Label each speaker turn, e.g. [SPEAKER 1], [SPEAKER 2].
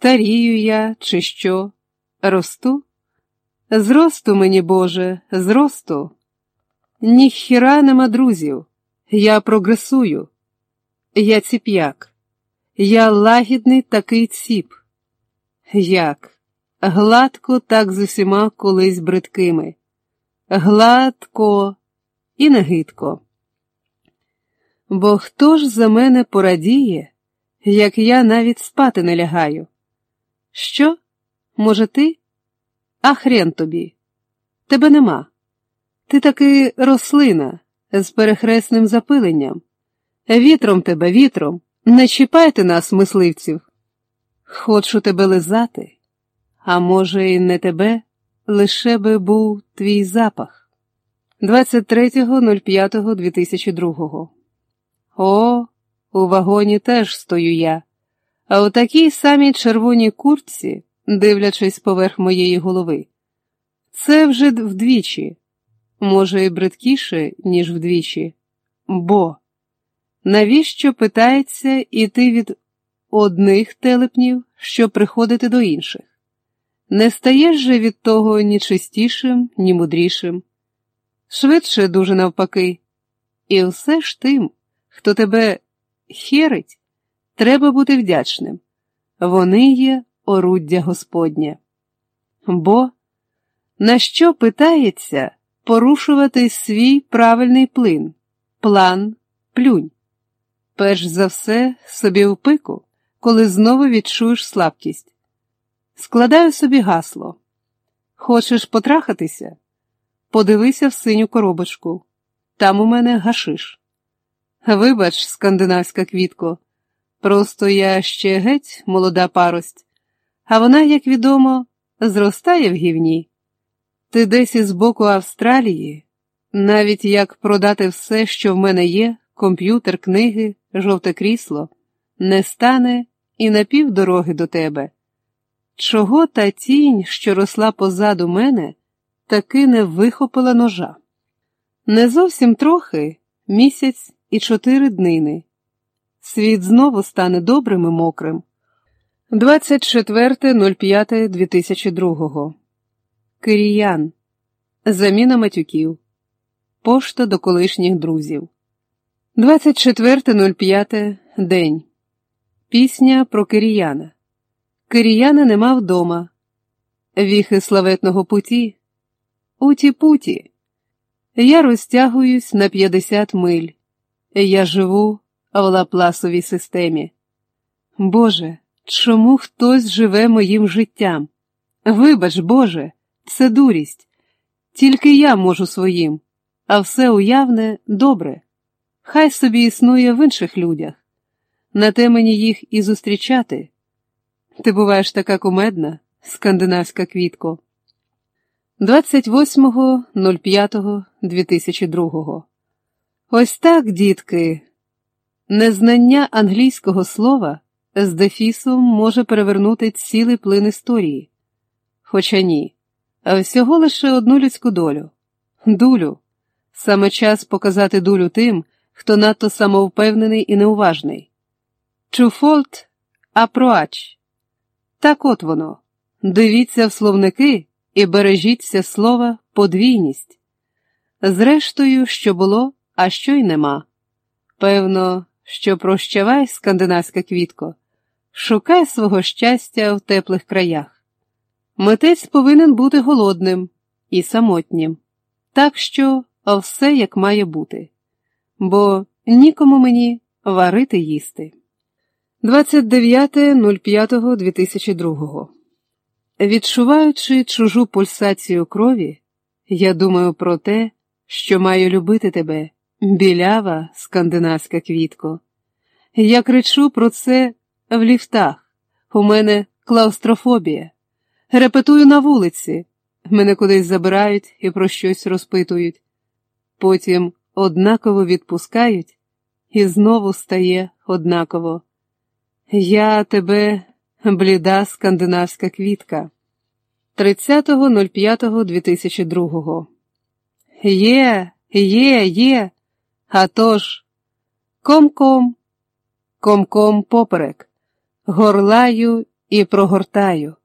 [SPEAKER 1] Старію я, чи що? Росту? Зросту мені, Боже, зросту. Ніхіра нема друзів. Я прогресую. Я ціп'як. Я лагідний такий ціп. Як? Гладко, так з усіма колись бридкими. Гладко і негидко. Бо хто ж за мене порадіє, як я навіть спати не лягаю? Що? Може, ти? А хрен тобі. Тебе нема. Ти таки рослина з перехресним запиленням. Вітром тебе, вітром, не чіпайте нас, мисливців. Хочу тебе лизати, а може, і не тебе, лише би був твій запах. 23.05.2002 О, у вагоні теж стою я, а у такій самій червоній куртці, дивлячись поверх моєї голови. Це вже вдвічі, може, і бридкіше, ніж вдвічі. Бо навіщо питається іти від одних телепнів, щоб приходити до інших? Не стаєш же від того ні чистішим, ні мудрішим. Швидше дуже навпаки. І все ж тим, хто тебе херить, треба бути вдячним. Вони є оруддя Господнє. Бо на що питається порушувати свій правильний плин, план, плюнь? Перш за все, собі в пику, коли знову відчуєш слабкість. Складаю собі гасло. Хочеш потрахатися? Подивися в синю коробочку. Там у мене гашиш. Вибач, скандинавська квітко, просто я ще геть молода парость, а вона, як відомо, зростає в гівні. Ти десь із боку Австралії, навіть як продати все, що в мене є, комп'ютер, книги, жовте крісло, не стане і на півдороги до тебе. Чого та тінь, що росла позаду мене, таки не вихопила ножа? Не зовсім трохи місяць і чотири днини. Світ знову стане добрим і мокрим. 24.05.2002 Киріян. Заміна матюків. Пошта до колишніх друзів. 24.05. День. Пісня про Киріяна. Киріяна нема вдома. Віхи славетного путі. Уті-путі. Я розтягуюсь на 50 миль. Я живу в лапласовій системі. Боже, чому хтось живе моїм життям? Вибач, Боже, це дурість. Тільки я можу своїм, а все уявне добре. Хай собі існує в інших людях. На те мені їх і зустрічати. Ти буваєш така кумедна, скандинавська квітко. 28.05.2002 Ось так, дітки. Незнання англійського слова з дефісом може перевернути цілий плин історії. Хоча ні, а всього лише одну людську долю. Дулю. Саме час показати дулю тим, хто надто самовпевнений і неуважний. Чуфолт апроач. Так от воно. Дивіться в словники і бережіться слова подвійність. Зрештою, що було, а що й нема. Певно, що прощавай, скандинавська квітко, шукай свого щастя в теплих краях. Митець повинен бути голодним і самотнім, так що все як має бути, бо нікому мені варити їсти. 29.05.2002 Відчуваючи чужу пульсацію крові, я думаю про те, що маю любити тебе, білява скандинавська квітко. Я кричу про це в ліфтах. У мене клаустрофобія. Репетую на вулиці, мене кудись забирають і про щось розпитують. Потім однаково відпускають, і знову стає однаково. Я тебе, бліда скандинавська квітка. 30.05.2002 Є, є, є. А тож, ком-ком, ком-ком поперек, горлаю і прогортаю.